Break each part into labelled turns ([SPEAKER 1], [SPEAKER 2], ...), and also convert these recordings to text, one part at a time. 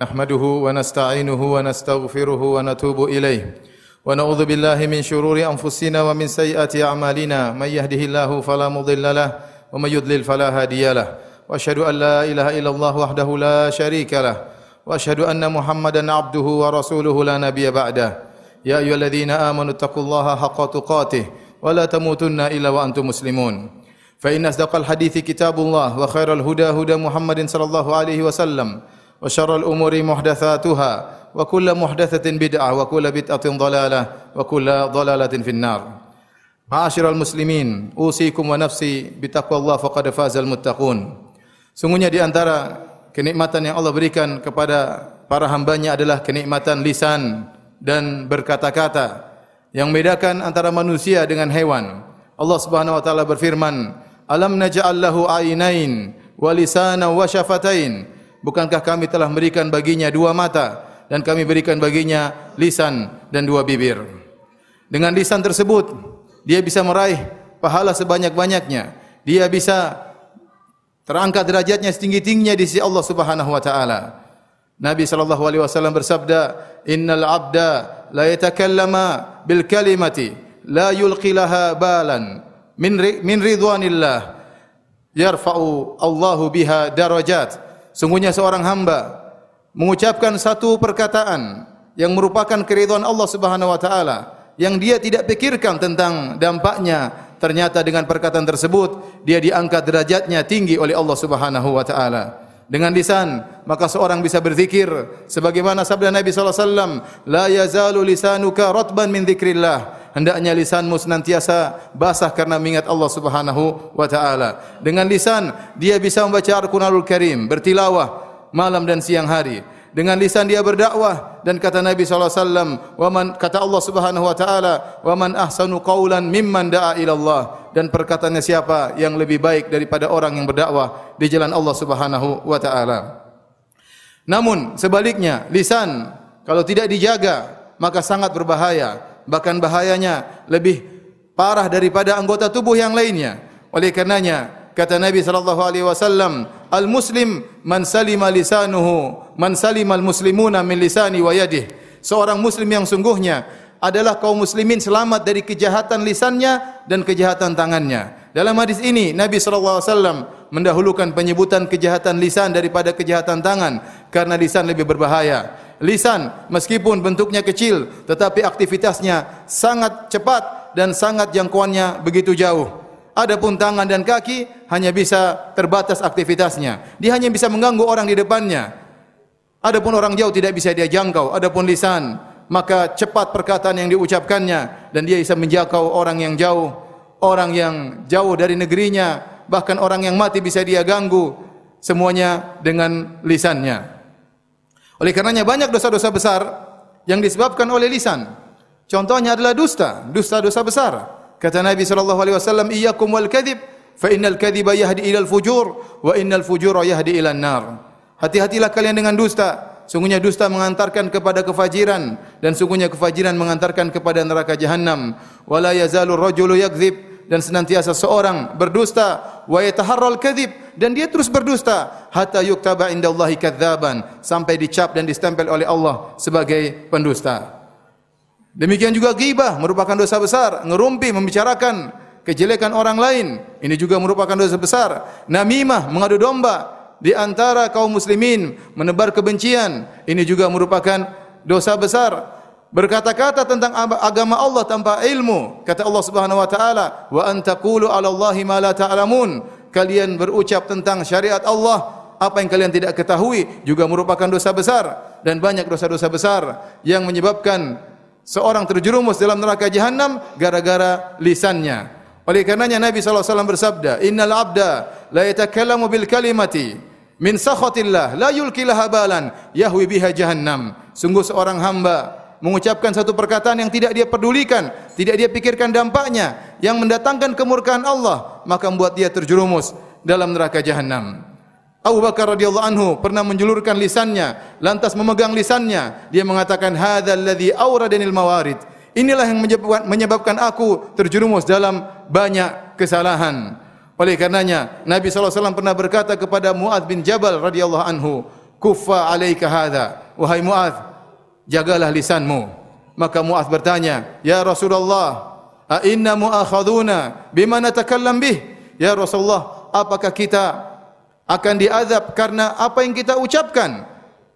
[SPEAKER 1] نحمده ونستعينه ونستغفره ونتوب إليه. ونعوذ بالله من شرور أنفسنا ومن سيئات أعمالنا. من يهده الله فلا مضل له ومن يضلل فلا هادي له. وأشهد أن لا إله إلا الله وحده لا شريك له. وأشهد أن محمدا عبده ورسوله لا نبي بعده. يا أيها الذين آمنوا اتقوا الله حق تقاته ولا تموتن إلا وأنتم مسلمون. فإن أصدق الحديث كتاب الله وخير الهدى هدى محمد صلى الله عليه وسلم. وشر الأمور محدثاتها وكل محدثة بدعة وكل بدعة ضلالة وكل ضلالة في النار معاشر المسلمين أوصيكم ونفسي بتقوى الله فقد فاز المتقون Sungguhnya di antara kenikmatan yang Allah berikan kepada para hambanya adalah kenikmatan lisan dan berkata-kata yang membedakan antara manusia dengan hewan. Allah Subhanahu wa taala berfirman, "Alam naj'al lahu ainain wa lisana wa syafatain?" Bukankah kami telah berikan baginya dua mata dan kami berikan baginya lisan dan dua bibir. Dengan lisan tersebut dia bisa meraih pahala sebanyak-banyaknya. Dia bisa terangkat derajatnya setinggi-tingginya di sisi Allah Subhanahu wa taala. Nabi sallallahu alaihi wasallam bersabda, "Innal 'abda la yatakallama bil kalimati la yulqi laha balan min min ridwanillah yarfa'u Allahu biha darajat." Sungguhnya seorang hamba mengucapkan satu perkataan yang merupakan keridhaan Allah Subhanahu wa taala yang dia tidak pikirkan tentang dampaknya ternyata dengan perkataan tersebut dia diangkat derajatnya tinggi oleh Allah Subhanahu wa taala. Dengan lisan maka seorang bisa berzikir sebagaimana sabda Nabi sallallahu alaihi wasallam, "La yazalu lisanuka ratban min dzikrillah." Hendaknya lisanmu senantiasa basah karena mengingat Allah Subhanahu wa taala. Dengan lisan dia bisa membaca Al-Qur'anul Karim, bertilawah malam dan siang hari dengan lisan dia berdakwah. Dan kata Nabi sallallahu alaihi wasallam wa man kata Allah Subhanahu wa taala wa man ahsanu qaulan mimman da'a ila Allah dan perkataannya siapa yang lebih baik daripada orang yang berdakwah di jalan Allah Subhanahu wa taala. Namun sebaliknya lisan kalau tidak dijaga maka sangat berbahaya. Bahkan bahayanya lebih parah daripada anggota tubuh yang lainnya. Oleh karenanya kata Nabi sallallahu alaihi wasallam al muslim man salima lisanuhu man salima al muslimuna min lisani wa yadih seorang muslim yang sungguhnya adalah kaum muslimin selamat dari kejahatan lisannya dan kejahatan tangannya. Dalam hadis ini Nabi sallallahu alaihi wasallam mendahulukan penyebutan kejahatan lisan daripada kejahatan tangan karena lisan lebih berbahaya. Lisan meskipun bentuknya kecil tetapi aktivitasnya sangat cepat dan sangat jangkauannya begitu jauh Adapun tangan dan kaki hanya bisa terbatas aktivitasnya. Dia hanya bisa mengganggu orang di depannya. Adapun orang jauh tidak bisa dia jangkau. Adapun lisan, maka cepat perkataan yang diucapkannya dan dia bisa menjangkau orang yang jauh, orang yang jauh dari negerinya, bahkan orang yang mati bisa dia ganggu. Semuanya dengan lisannya. Oleh karenanya banyak dosa-dosa besar yang disebabkan oleh lisan. Contohnya adalah dusta, dusta-dosa besar. Kata Nabi sallallahu alaihi wasallam, "Iyyakum wal kadhib, fa innal kadhiba yahdi ilal fujur wa innal fujura yahdi ilan nar." Hati-hatilah kalian dengan dusta. Sungguhnya dusta mengantarkan kepada kefajiran dan sungguhnya kefajiran mengantarkan kepada neraka jahanam. Wala yazalu rajulu yakdzib dan senantiasa seorang berdusta wa yataharral kadzib dan dia terus berdusta hatta yuktaba indallahi kadzaban sampai dicap dan distempel oleh Allah sebagai pendusta. Demikian juga ghibah merupakan dosa besar, ngerumpi membicarakan kejelekan orang lain, ini juga merupakan dosa besar. Namimah mengadu domba di antara kaum muslimin, menebar kebencian, ini juga merupakan dosa besar. Berkata-kata tentang agama Allah tanpa ilmu, kata Allah Subhanahu wa taala, "Wa antaqulu 'ala Allahi ma la ta'lamun." Kalian berucap tentang syariat Allah apa yang kalian tidak ketahui juga merupakan dosa besar dan banyak dosa-dosa besar yang menyebabkan seorang terjerumus dalam neraka jahanam gara-gara lisannya. Oleh karenanya Nabi SAW bersabda, Innal abda la yatakallamu bil kalimati min sakhatillah la yulki laha balan yahwi biha jahannam. Sungguh seorang hamba mengucapkan satu perkataan yang tidak dia pedulikan, tidak dia pikirkan dampaknya, yang mendatangkan kemurkaan Allah, maka membuat dia terjerumus dalam neraka jahanam. Abu Bakar radhiyallahu anhu pernah menjulurkan lisannya, lantas memegang lisannya. Dia mengatakan, "Hadzal ladzi awradanil mawarid." Inilah yang menyebabkan, menyebabkan aku terjerumus dalam banyak kesalahan. Oleh karenanya Nabi SAW pernah berkata kepada Muad bin Jabal radhiyallahu anhu, kuffa alaika hadha wahai Muaz jagalah lisanmu maka Muaz bertanya ya Rasulullah a inna muakhaduna bima natakallam bih ya Rasulullah apakah kita akan diazab karena apa yang kita ucapkan.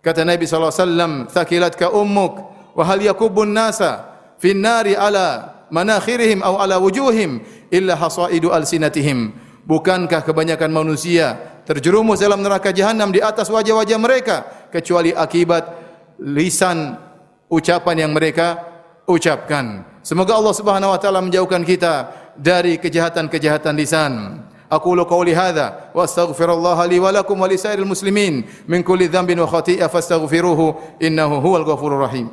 [SPEAKER 1] Kata Nabi sallallahu alaihi wasallam thaqilatka ummuk wa hal yakubun nasa fin nari ala manakhirihim aw ala wujuhim illa hasaidu alsinatihim. Bukankah kebanyakan manusia terjerumus dalam neraka jahanam di atas wajah-wajah mereka kecuali akibat lisan ucapan yang mereka ucapkan? Semoga Allah Subhanahu wa taala menjauhkan kita dari kejahatan-kejahatan lisan أقول قولي هذا وأستغفر الله لي ولكم ولسائر المسلمين من كل ذنب وخطيئة فاستغفروه إنه هو الغفور الرحيم.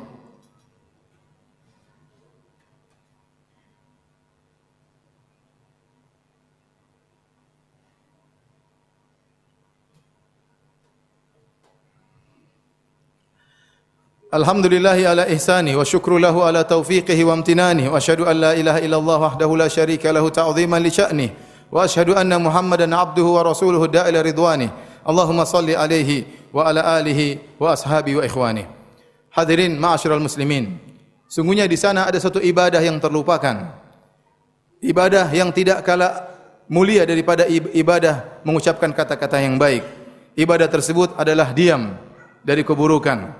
[SPEAKER 1] الحمد لله على إحسانه والشكر له على توفيقه وامتنانه وأشهد أن لا إله إلا الله وحده لا شريك له تعظيما لشأنه وأشهد أن محمدا عبده ورسوله الداعي إلى رضوانه اللهم صل عليه وعلى آله وأصحابه وإخوانه Hadirin ma'asyiral muslimin. Sungguhnya di sana ada satu ibadah yang terlupakan. Ibadah yang tidak kalah mulia daripada ibadah mengucapkan kata-kata yang baik. Ibadah tersebut adalah diam dari keburukan.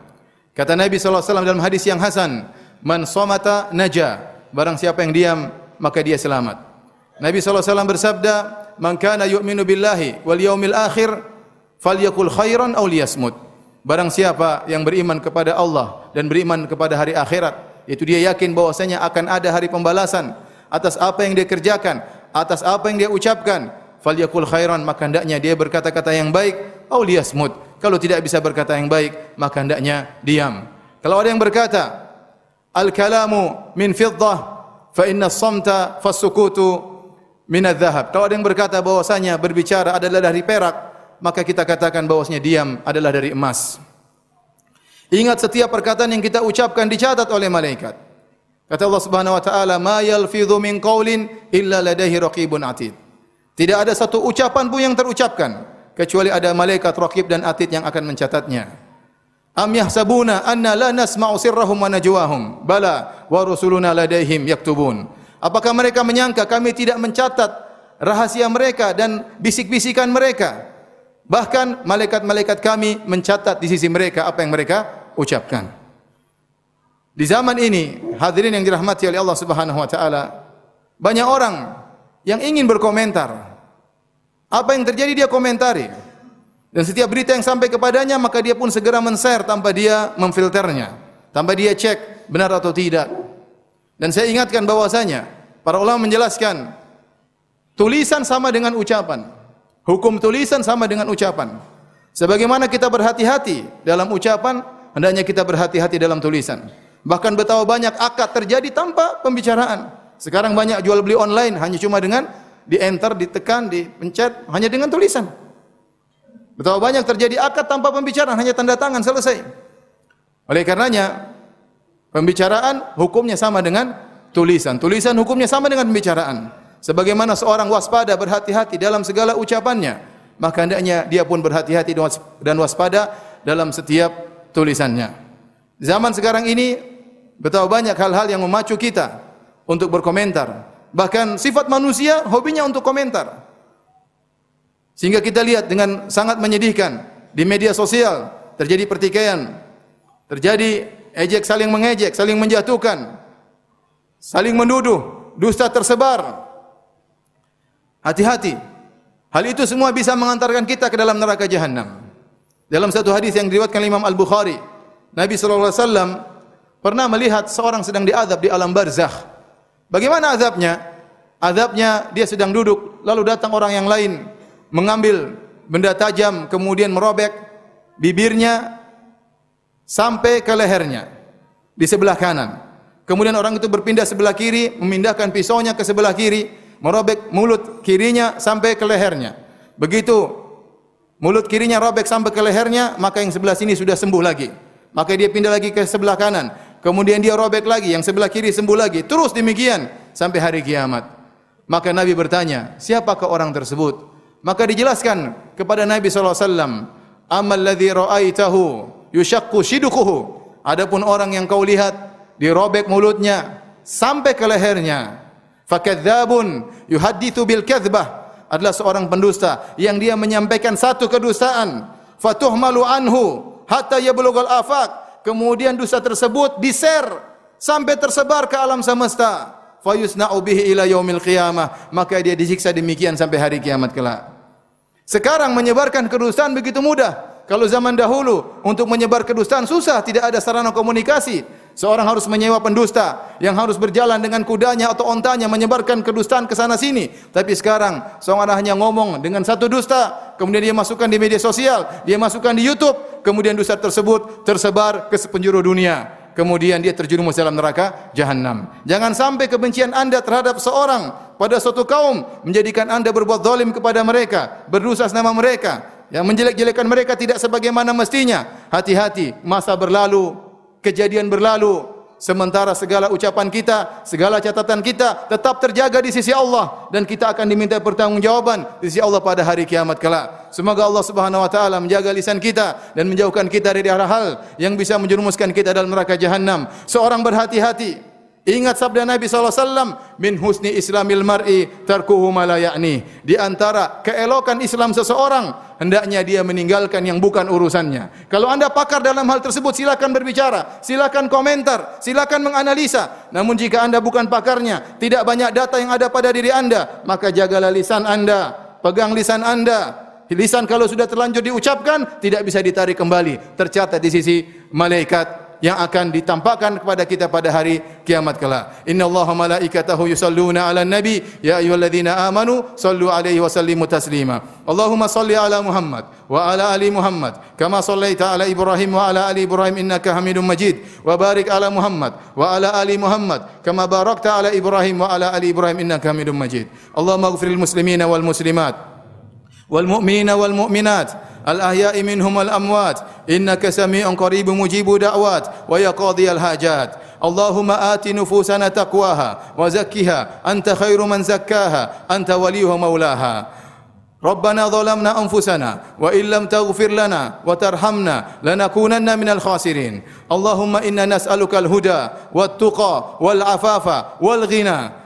[SPEAKER 1] Kata Nabi SAW dalam hadis yang hasan, Man somata naja. Barang siapa yang diam, maka dia selamat. Nabi SAW bersabda, Man kana yu'minu billahi wal yaumil akhir, falyakul khairan aw liyasmut. Barang siapa yang beriman kepada Allah dan beriman kepada hari akhirat, itu dia yakin bahwasanya akan ada hari pembalasan atas apa yang dia kerjakan, atas apa yang dia ucapkan, falyakul khairan maka hendaknya dia berkata-kata yang baik, aw liyasmut kalau tidak bisa berkata yang baik, maka hendaknya diam. Kalau ada yang berkata, al-kalamu min fiddah, fa inna samta fasukutu min dhahab. Kalau ada yang berkata bahwasanya berbicara adalah dari perak, maka kita katakan bahwasanya diam adalah dari emas. Ingat setiap perkataan yang kita ucapkan dicatat oleh malaikat. Kata Allah Subhanahu wa taala, "Ma yalfidhu min qaulin illa ladaihi raqibun atid." Tidak ada satu ucapan pun yang terucapkan kecuali ada malaikat raqib dan atid yang akan mencatatnya. Am yahsabuna anna la nasma'u sirrahum wa najwahum? Bala wa rusuluna ladaihim yaktubun. Apakah mereka menyangka kami tidak mencatat rahasia mereka dan bisik-bisikan mereka? Bahkan malaikat-malaikat kami mencatat di sisi mereka apa yang mereka ucapkan. Di zaman ini, hadirin yang dirahmati oleh Allah Subhanahu wa taala, banyak orang yang ingin berkomentar apa yang terjadi dia komentari. Dan setiap berita yang sampai kepadanya maka dia pun segera men-share tanpa dia memfilternya, tanpa dia cek benar atau tidak. Dan saya ingatkan bahwasanya para ulama menjelaskan tulisan sama dengan ucapan. Hukum tulisan sama dengan ucapan. Sebagaimana kita berhati-hati dalam ucapan, hendaknya kita berhati-hati dalam tulisan. Bahkan betapa banyak akad terjadi tanpa pembicaraan. Sekarang banyak jual beli online hanya cuma dengan di enter, ditekan, dipencet hanya dengan tulisan. Betapa banyak terjadi akad tanpa pembicaraan, hanya tanda tangan selesai. Oleh karenanya, pembicaraan hukumnya sama dengan tulisan. Tulisan hukumnya sama dengan pembicaraan. Sebagaimana seorang waspada berhati-hati dalam segala ucapannya, maka hendaknya dia pun berhati-hati dan waspada dalam setiap tulisannya. Zaman sekarang ini betapa banyak hal-hal yang memacu kita untuk berkomentar, Bahkan sifat manusia hobinya untuk komentar. Sehingga kita lihat dengan sangat menyedihkan di media sosial terjadi pertikaian, terjadi ejek saling mengejek, saling menjatuhkan, saling menuduh, dusta tersebar. Hati-hati. Hal itu semua bisa mengantarkan kita ke dalam neraka jahanam. Dalam satu hadis yang diriwayatkan Imam Al-Bukhari, Nabi sallallahu alaihi wasallam pernah melihat seorang sedang diadab di alam barzakh. Bagaimana azabnya? Azabnya dia sedang duduk, lalu datang orang yang lain mengambil benda tajam kemudian merobek bibirnya sampai ke lehernya di sebelah kanan. Kemudian orang itu berpindah sebelah kiri, memindahkan pisaunya ke sebelah kiri, merobek mulut kirinya sampai ke lehernya. Begitu mulut kirinya robek sampai ke lehernya, maka yang sebelah sini sudah sembuh lagi. Maka dia pindah lagi ke sebelah kanan. Kemudian dia robek lagi, yang sebelah kiri sembuh lagi. Terus demikian sampai hari kiamat. Maka Nabi bertanya, siapakah orang tersebut? Maka dijelaskan kepada Nabi SAW, Amal ladzi ra'aitahu yushaqqu shiduquhu. Adapun orang yang kau lihat dirobek mulutnya sampai ke lehernya. Fakadzabun yuhadditsu bil kadzbah adalah seorang pendusta yang dia menyampaikan satu kedustaan. Fatuhmalu anhu hatta yablughal afaq. Kemudian dusta tersebut diser sampai tersebar ke alam semesta. Fayusna'u bihi ila yaumil qiyamah. Maka dia disiksa demikian sampai hari kiamat kelak. Sekarang menyebarkan kedustaan begitu mudah. Kalau zaman dahulu untuk menyebar kedustaan susah, tidak ada sarana komunikasi. Seorang harus menyewa pendusta yang harus berjalan dengan kudanya atau ontanya menyebarkan kedustaan ke sana sini. Tapi sekarang seorang hanya ngomong dengan satu dusta, kemudian dia masukkan di media sosial, dia masukkan di YouTube, kemudian dusta tersebut tersebar ke sepenjuru dunia kemudian dia terjerumus dalam neraka jahanam. Jangan sampai kebencian Anda terhadap seorang pada suatu kaum menjadikan Anda berbuat zalim kepada mereka, berdosa nama mereka, yang menjelek-jelekan mereka tidak sebagaimana mestinya. Hati-hati, masa berlalu, kejadian berlalu, sementara segala ucapan kita, segala catatan kita tetap terjaga di sisi Allah dan kita akan diminta pertanggungjawaban di sisi Allah pada hari kiamat kelak. Semoga Allah Subhanahu wa taala menjaga lisan kita dan menjauhkan kita dari hal-hal yang bisa menjerumuskan kita dalam neraka jahanam. Seorang berhati-hati Ingat sabda Nabi SAW, min husni islamil mar'i tarkuhu ma la ya'ni. Di antara keelokan Islam seseorang, hendaknya dia meninggalkan yang bukan urusannya. Kalau anda pakar dalam hal tersebut, silakan berbicara, silakan komentar, silakan menganalisa. Namun jika anda bukan pakarnya, tidak banyak data yang ada pada diri anda, maka jagalah lisan anda, pegang lisan anda. Lisan kalau sudah terlanjur diucapkan, tidak bisa ditarik kembali. Tercatat di sisi malaikat yang akan ditampakkan kepada kita pada hari kiamat kelak. Inna Allah malaikatahu yusalluna ala nabi ya ayyuhalladzina amanu sallu alaihi wa sallimu taslima. Allahumma salli ala Muhammad wa ala ali Muhammad kama sallaita ala Ibrahim wa ala ali Ibrahim innaka Hamidum Majid wa barik ala Muhammad wa ala ali Muhammad kama barakta ala Ibrahim wa ala ali Ibrahim innaka Hamidum Majid. Allahumma ighfir lil muslimina wal muslimat wal mu'minat الأحياء منهم والأموات إنك سميع قريب مجيب دعوات ويا قاضي الحاجات. اللهم آت نفوسنا تقواها وزكها أنت خير من زكاها أنت وليها مولاها. ربنا ظلمنا أنفسنا وإن لم تغفر لنا وترحمنا لنكونن من الخاسرين. اللهم إنا نسألك الهدى والتقى والعفاف والغنى.